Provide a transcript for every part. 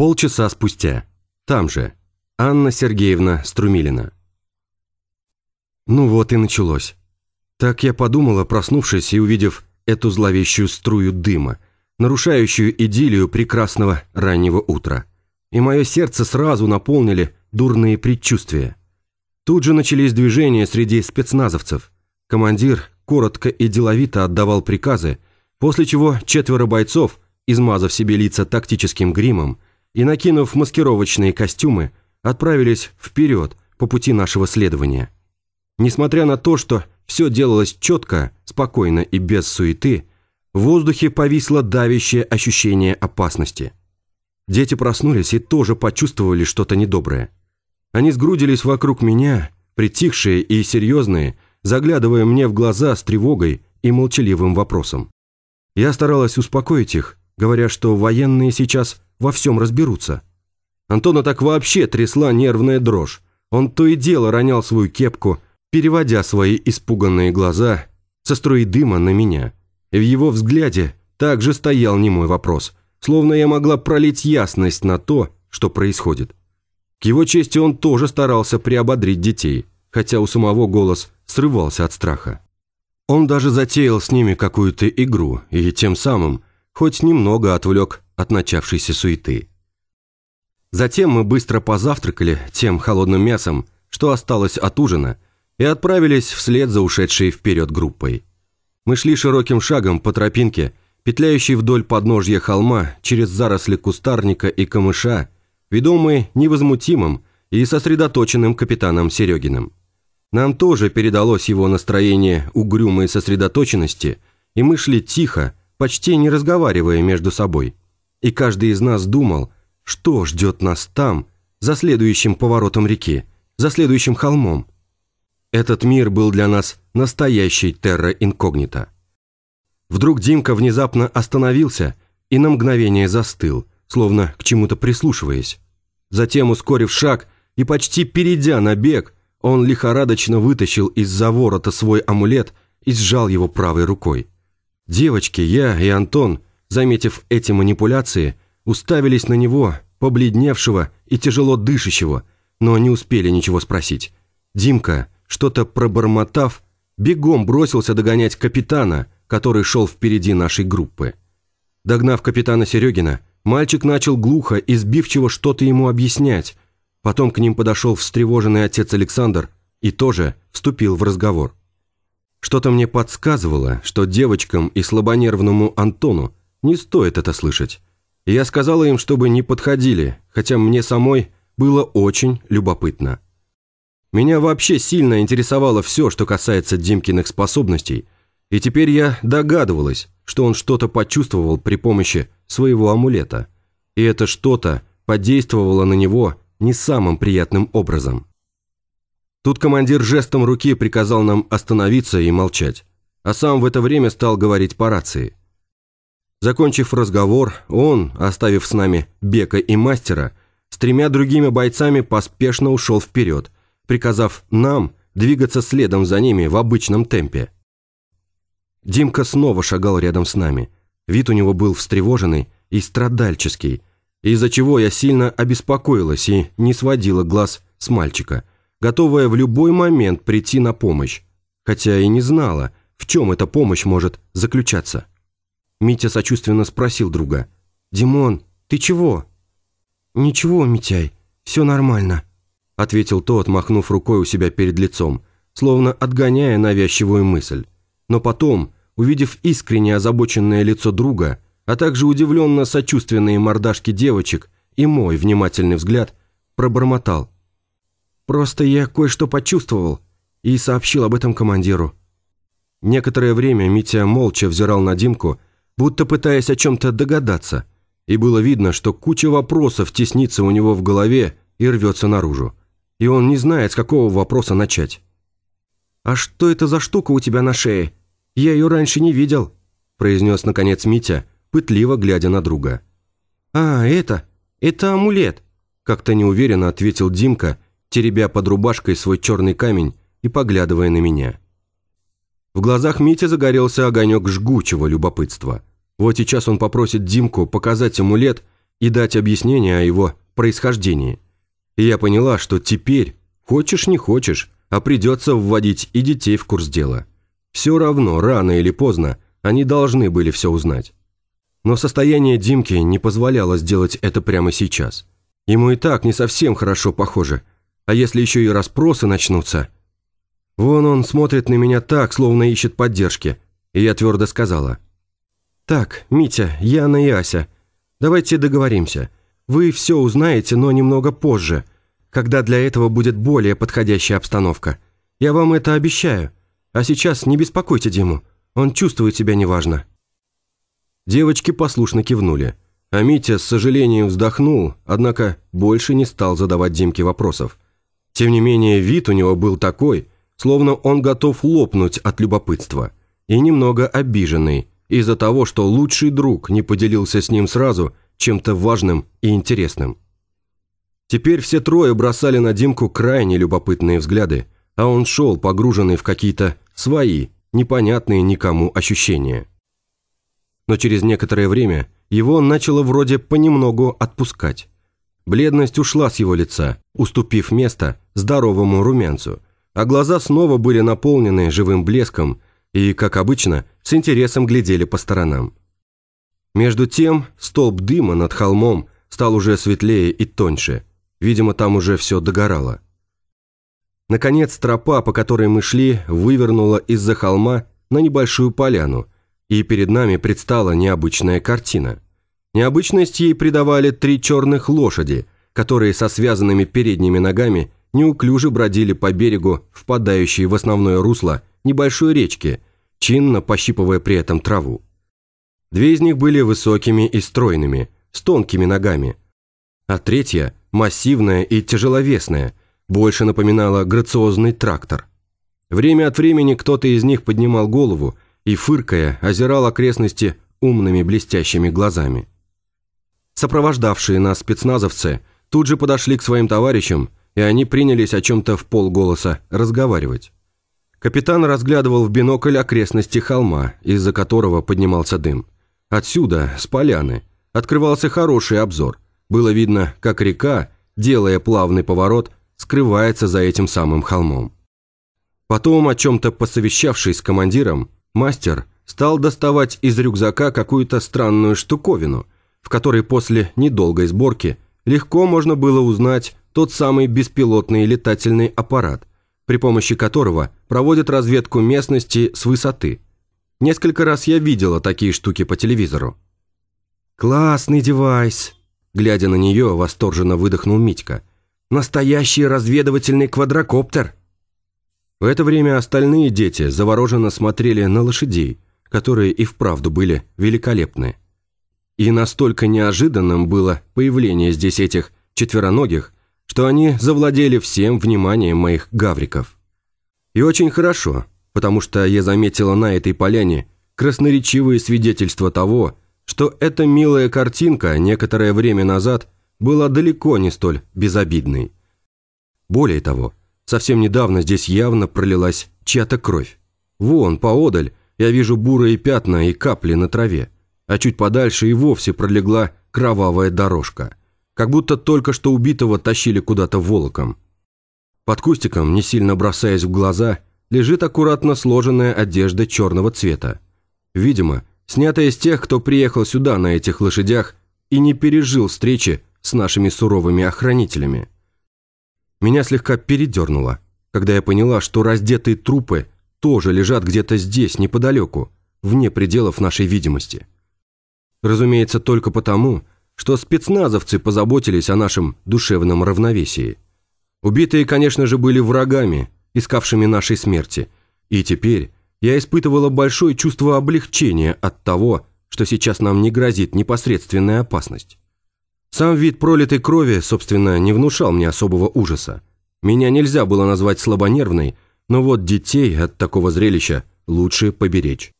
Полчаса спустя. Там же. Анна Сергеевна Струмилина. Ну вот и началось. Так я подумала, проснувшись и увидев эту зловещую струю дыма, нарушающую идиллию прекрасного раннего утра. И мое сердце сразу наполнили дурные предчувствия. Тут же начались движения среди спецназовцев. Командир коротко и деловито отдавал приказы, после чего четверо бойцов, измазав себе лица тактическим гримом и накинув маскировочные костюмы, отправились вперед по пути нашего следования. Несмотря на то, что все делалось четко, спокойно и без суеты, в воздухе повисло давящее ощущение опасности. Дети проснулись и тоже почувствовали что-то недоброе. Они сгрудились вокруг меня, притихшие и серьезные, заглядывая мне в глаза с тревогой и молчаливым вопросом. Я старалась успокоить их, говоря, что военные сейчас во всем разберутся. Антона так вообще трясла нервная дрожь. Он то и дело ронял свою кепку, переводя свои испуганные глаза со струи дыма на меня. И в его взгляде также стоял немой вопрос, словно я могла пролить ясность на то, что происходит. К его чести он тоже старался приободрить детей, хотя у самого голос срывался от страха. Он даже затеял с ними какую-то игру и тем самым хоть немного отвлек от начавшейся суеты. Затем мы быстро позавтракали тем холодным мясом, что осталось от ужина, и отправились вслед за ушедшей вперед группой. Мы шли широким шагом по тропинке, петляющей вдоль подножья холма через заросли кустарника и камыша, ведомые невозмутимым и сосредоточенным капитаном Серегиным. Нам тоже передалось его настроение угрюмой сосредоточенности, и мы шли тихо, почти не разговаривая между собой. И каждый из нас думал, что ждет нас там, за следующим поворотом реки, за следующим холмом. Этот мир был для нас настоящей терра инкогнито. Вдруг Димка внезапно остановился и на мгновение застыл, словно к чему-то прислушиваясь. Затем, ускорив шаг и почти перейдя на бег, он лихорадочно вытащил из-за ворота свой амулет и сжал его правой рукой. Девочки, я и Антон, заметив эти манипуляции, уставились на него, побледневшего и тяжело дышащего, но не успели ничего спросить. Димка, что-то пробормотав, бегом бросился догонять капитана, который шел впереди нашей группы. Догнав капитана Серегина, мальчик начал глухо и сбивчиво что-то ему объяснять. Потом к ним подошел встревоженный отец Александр и тоже вступил в разговор. Что-то мне подсказывало, что девочкам и слабонервному Антону не стоит это слышать. Я сказала им, чтобы не подходили, хотя мне самой было очень любопытно. Меня вообще сильно интересовало все, что касается Димкиных способностей, и теперь я догадывалась, что он что-то почувствовал при помощи своего амулета, и это что-то подействовало на него не самым приятным образом. Тут командир жестом руки приказал нам остановиться и молчать, а сам в это время стал говорить по рации. Закончив разговор, он, оставив с нами Бека и Мастера, с тремя другими бойцами поспешно ушел вперед – приказав нам двигаться следом за ними в обычном темпе. Димка снова шагал рядом с нами. Вид у него был встревоженный и страдальческий, из-за чего я сильно обеспокоилась и не сводила глаз с мальчика, готовая в любой момент прийти на помощь, хотя и не знала, в чем эта помощь может заключаться. Митя сочувственно спросил друга. «Димон, ты чего?» «Ничего, Митяй, все нормально», ответил тот, махнув рукой у себя перед лицом, словно отгоняя навязчивую мысль. Но потом, увидев искренне озабоченное лицо друга, а также удивленно сочувственные мордашки девочек и мой внимательный взгляд, пробормотал. «Просто я кое-что почувствовал и сообщил об этом командиру». Некоторое время Митя молча взирал на Димку, будто пытаясь о чем-то догадаться, и было видно, что куча вопросов теснится у него в голове и рвется наружу и он не знает, с какого вопроса начать. «А что это за штука у тебя на шее? Я ее раньше не видел», произнес наконец Митя, пытливо глядя на друга. «А, это? Это амулет», как-то неуверенно ответил Димка, теребя под рубашкой свой черный камень и поглядывая на меня. В глазах Мити загорелся огонек жгучего любопытства. Вот сейчас он попросит Димку показать амулет и дать объяснение о его происхождении. И я поняла, что теперь, хочешь не хочешь, а придется вводить и детей в курс дела. Все равно, рано или поздно, они должны были все узнать. Но состояние Димки не позволяло сделать это прямо сейчас. Ему и так не совсем хорошо похоже. А если еще и расспросы начнутся? Вон он смотрит на меня так, словно ищет поддержки. И я твердо сказала. «Так, Митя, Яна и Ася, давайте договоримся. Вы все узнаете, но немного позже, когда для этого будет более подходящая обстановка. Я вам это обещаю. А сейчас не беспокойте Диму, он чувствует себя неважно». Девочки послушно кивнули, а Митя с сожалением вздохнул, однако больше не стал задавать Димке вопросов. Тем не менее, вид у него был такой, словно он готов лопнуть от любопытства, и немного обиженный из-за того, что лучший друг не поделился с ним сразу чем-то важным и интересным. Теперь все трое бросали на Димку крайне любопытные взгляды, а он шел, погруженный в какие-то свои, непонятные никому ощущения но через некоторое время его начало вроде понемногу отпускать. Бледность ушла с его лица, уступив место здоровому румянцу, а глаза снова были наполнены живым блеском и, как обычно, с интересом глядели по сторонам. Между тем столб дыма над холмом стал уже светлее и тоньше, видимо, там уже все догорало. Наконец тропа, по которой мы шли, вывернула из-за холма на небольшую поляну – и перед нами предстала необычная картина. Необычность ей придавали три черных лошади, которые со связанными передними ногами неуклюже бродили по берегу, впадающей в основное русло небольшой речки, чинно пощипывая при этом траву. Две из них были высокими и стройными, с тонкими ногами, а третья, массивная и тяжеловесная, больше напоминала грациозный трактор. Время от времени кто-то из них поднимал голову и, фыркая, озирал окрестности умными блестящими глазами. Сопровождавшие нас спецназовцы тут же подошли к своим товарищам, и они принялись о чем-то в полголоса разговаривать. Капитан разглядывал в бинокль окрестности холма, из-за которого поднимался дым. Отсюда, с поляны, открывался хороший обзор. Было видно, как река, делая плавный поворот, скрывается за этим самым холмом. Потом, о чем-то посовещавшись с командиром, Мастер стал доставать из рюкзака какую-то странную штуковину, в которой после недолгой сборки легко можно было узнать тот самый беспилотный летательный аппарат, при помощи которого проводят разведку местности с высоты. Несколько раз я видела такие штуки по телевизору. «Классный девайс!» Глядя на нее, восторженно выдохнул Митька. «Настоящий разведывательный квадрокоптер!» В это время остальные дети завороженно смотрели на лошадей, которые и вправду были великолепны. И настолько неожиданным было появление здесь этих четвероногих, что они завладели всем вниманием моих гавриков. И очень хорошо, потому что я заметила на этой поляне красноречивые свидетельства того, что эта милая картинка некоторое время назад была далеко не столь безобидной. Более того, Совсем недавно здесь явно пролилась чья-то кровь. Вон, поодаль, я вижу бурые пятна и капли на траве, а чуть подальше и вовсе пролегла кровавая дорожка, как будто только что убитого тащили куда-то волоком. Под кустиком, не сильно бросаясь в глаза, лежит аккуратно сложенная одежда черного цвета. Видимо, снятая из тех, кто приехал сюда на этих лошадях и не пережил встречи с нашими суровыми охранителями. Меня слегка передернуло, когда я поняла, что раздетые трупы тоже лежат где-то здесь, неподалеку, вне пределов нашей видимости. Разумеется, только потому, что спецназовцы позаботились о нашем душевном равновесии. Убитые, конечно же, были врагами, искавшими нашей смерти, и теперь я испытывала большое чувство облегчения от того, что сейчас нам не грозит непосредственная опасность. Сам вид пролитой крови, собственно, не внушал мне особого ужаса. Меня нельзя было назвать слабонервной, но вот детей от такого зрелища лучше поберечь.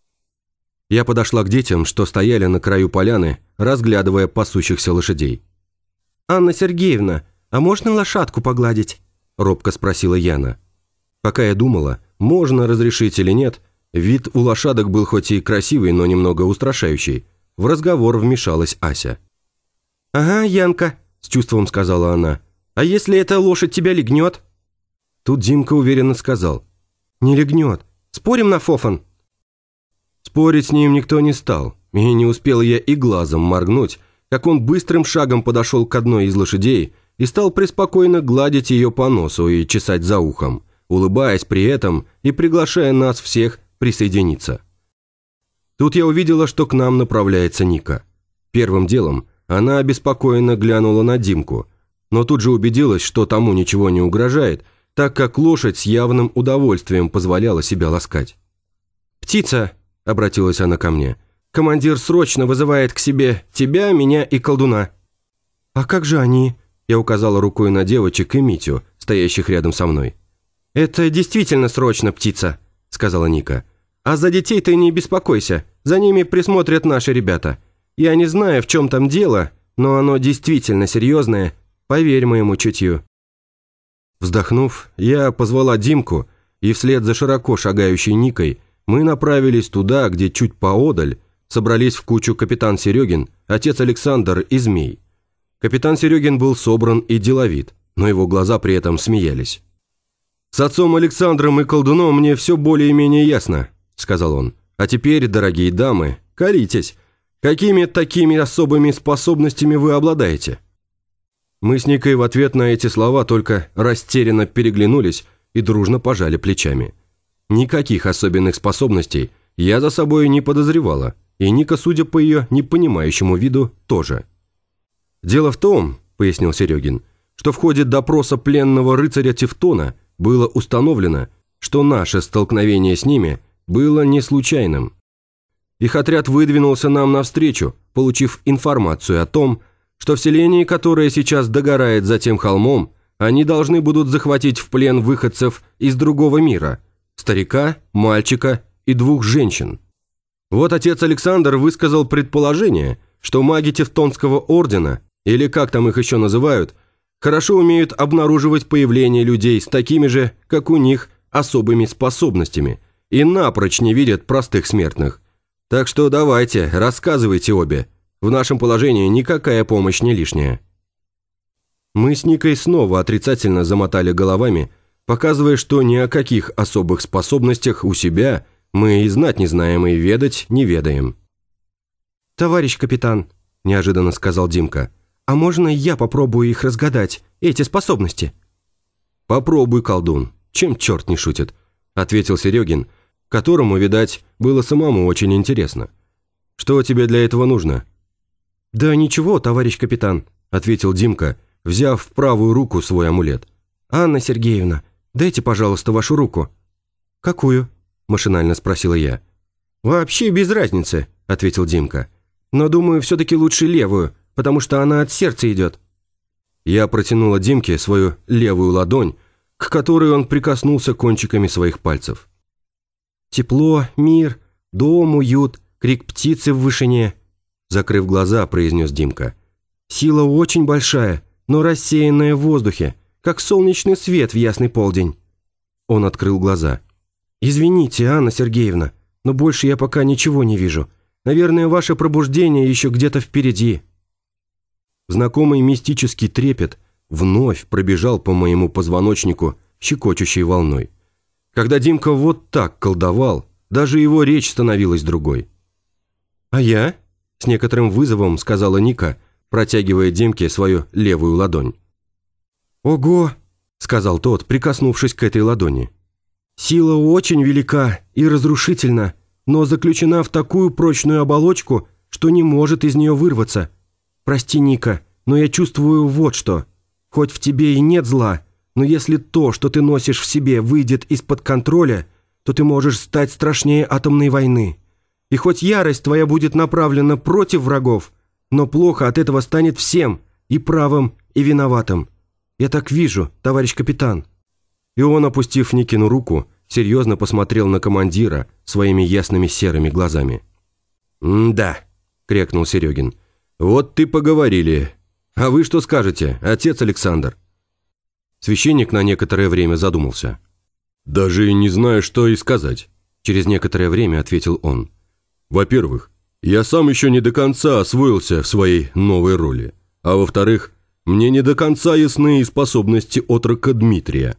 Я подошла к детям, что стояли на краю поляны, разглядывая пасущихся лошадей. «Анна Сергеевна, а можно лошадку погладить?» – робко спросила Яна. Пока я думала, можно разрешить или нет, вид у лошадок был хоть и красивый, но немного устрашающий. В разговор вмешалась Ася. «Ага, Янка», – с чувством сказала она. «А если эта лошадь тебя легнет?» Тут Димка уверенно сказал. «Не легнет. Спорим на фофан?» Спорить с ним никто не стал, и не успел я и глазом моргнуть, как он быстрым шагом подошел к одной из лошадей и стал преспокойно гладить ее по носу и чесать за ухом, улыбаясь при этом и приглашая нас всех присоединиться. Тут я увидела, что к нам направляется Ника. Первым делом она обеспокоенно глянула на Димку, но тут же убедилась, что тому ничего не угрожает, так как лошадь с явным удовольствием позволяла себя ласкать. «Птица!» – обратилась она ко мне. «Командир срочно вызывает к себе тебя, меня и колдуна». «А как же они?» – я указала рукой на девочек и Митю, стоящих рядом со мной. «Это действительно срочно, птица», – сказала Ника. «А за детей ты не беспокойся, за ними присмотрят наши ребята. Я не знаю, в чем там дело, но оно действительно серьезное, поверь моему чутью». Вздохнув, я позвала Димку, и вслед за широко шагающей Никой мы направились туда, где чуть поодаль собрались в кучу капитан Серегин, отец Александр и Змей. Капитан Серегин был собран и деловит, но его глаза при этом смеялись. «С отцом Александром и колдуном мне все более-менее ясно», — сказал он. «А теперь, дорогие дамы, коритесь. Какими такими особыми способностями вы обладаете?» Мы с Никой в ответ на эти слова только растерянно переглянулись и дружно пожали плечами. Никаких особенных способностей я за собой не подозревала, и Ника, судя по ее непонимающему виду, тоже. «Дело в том», — пояснил Серегин, «что в ходе допроса пленного рыцаря Тевтона было установлено, что наше столкновение с ними было не случайным. Их отряд выдвинулся нам навстречу, получив информацию о том, что в селении, которое сейчас догорает за тем холмом, они должны будут захватить в плен выходцев из другого мира – старика, мальчика и двух женщин. Вот отец Александр высказал предположение, что маги Тевтонского ордена, или как там их еще называют, хорошо умеют обнаруживать появление людей с такими же, как у них, особыми способностями и напрочь не видят простых смертных. Так что давайте, рассказывайте обе – в нашем положении никакая помощь не лишняя». Мы с Никой снова отрицательно замотали головами, показывая, что ни о каких особых способностях у себя мы и знать не знаем, и ведать не ведаем. «Товарищ капитан», – неожиданно сказал Димка, – «а можно я попробую их разгадать, эти способности?» «Попробуй, колдун, чем черт не шутит», – ответил Серегин, которому, видать, было самому очень интересно. «Что тебе для этого нужно?» «Да ничего, товарищ капитан», – ответил Димка, взяв в правую руку свой амулет. «Анна Сергеевна, дайте, пожалуйста, вашу руку». «Какую?» – машинально спросила я. «Вообще без разницы», – ответил Димка. «Но думаю, все-таки лучше левую, потому что она от сердца идет». Я протянула Димке свою левую ладонь, к которой он прикоснулся кончиками своих пальцев. «Тепло, мир, дом, уют, крик птицы в вышине», Закрыв глаза, произнес Димка. «Сила очень большая, но рассеянная в воздухе, как солнечный свет в ясный полдень». Он открыл глаза. «Извините, Анна Сергеевна, но больше я пока ничего не вижу. Наверное, ваше пробуждение еще где-то впереди». Знакомый мистический трепет вновь пробежал по моему позвоночнику щекочущей волной. Когда Димка вот так колдовал, даже его речь становилась другой. «А я?» С некоторым вызовом сказала Ника, протягивая Димке свою левую ладонь. «Ого!» – сказал тот, прикоснувшись к этой ладони. «Сила очень велика и разрушительна, но заключена в такую прочную оболочку, что не может из нее вырваться. Прости, Ника, но я чувствую вот что. Хоть в тебе и нет зла, но если то, что ты носишь в себе, выйдет из-под контроля, то ты можешь стать страшнее атомной войны. И хоть ярость твоя будет направлена против врагов, но плохо от этого станет всем, и правым, и виноватым. Я так вижу, товарищ капитан». И он, опустив Никину руку, серьезно посмотрел на командира своими ясными серыми глазами. «Да», — крякнул Серегин, — «вот ты поговорили. А вы что скажете, отец Александр?» Священник на некоторое время задумался. «Даже не знаю, что и сказать», — через некоторое время ответил он. Во-первых, я сам еще не до конца освоился в своей новой роли. А во-вторых, мне не до конца ясны и способности отрока Дмитрия.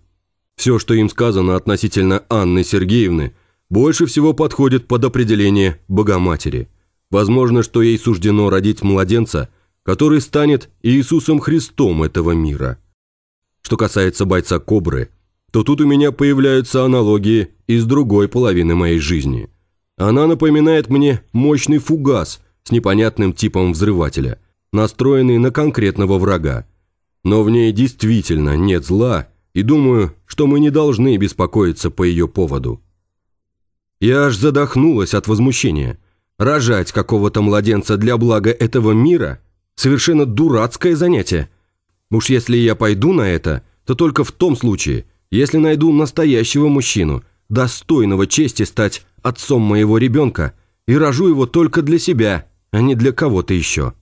Все, что им сказано относительно Анны Сергеевны, больше всего подходит под определение Богоматери. Возможно, что ей суждено родить младенца, который станет Иисусом Христом этого мира. Что касается бойца Кобры, то тут у меня появляются аналогии из другой половины моей жизни. Она напоминает мне мощный фугас с непонятным типом взрывателя, настроенный на конкретного врага. Но в ней действительно нет зла, и думаю, что мы не должны беспокоиться по ее поводу. Я аж задохнулась от возмущения. Рожать какого-то младенца для блага этого мира – совершенно дурацкое занятие. Уж если я пойду на это, то только в том случае, если найду настоящего мужчину, достойного чести стать отцом моего ребенка, и рожу его только для себя, а не для кого-то еще.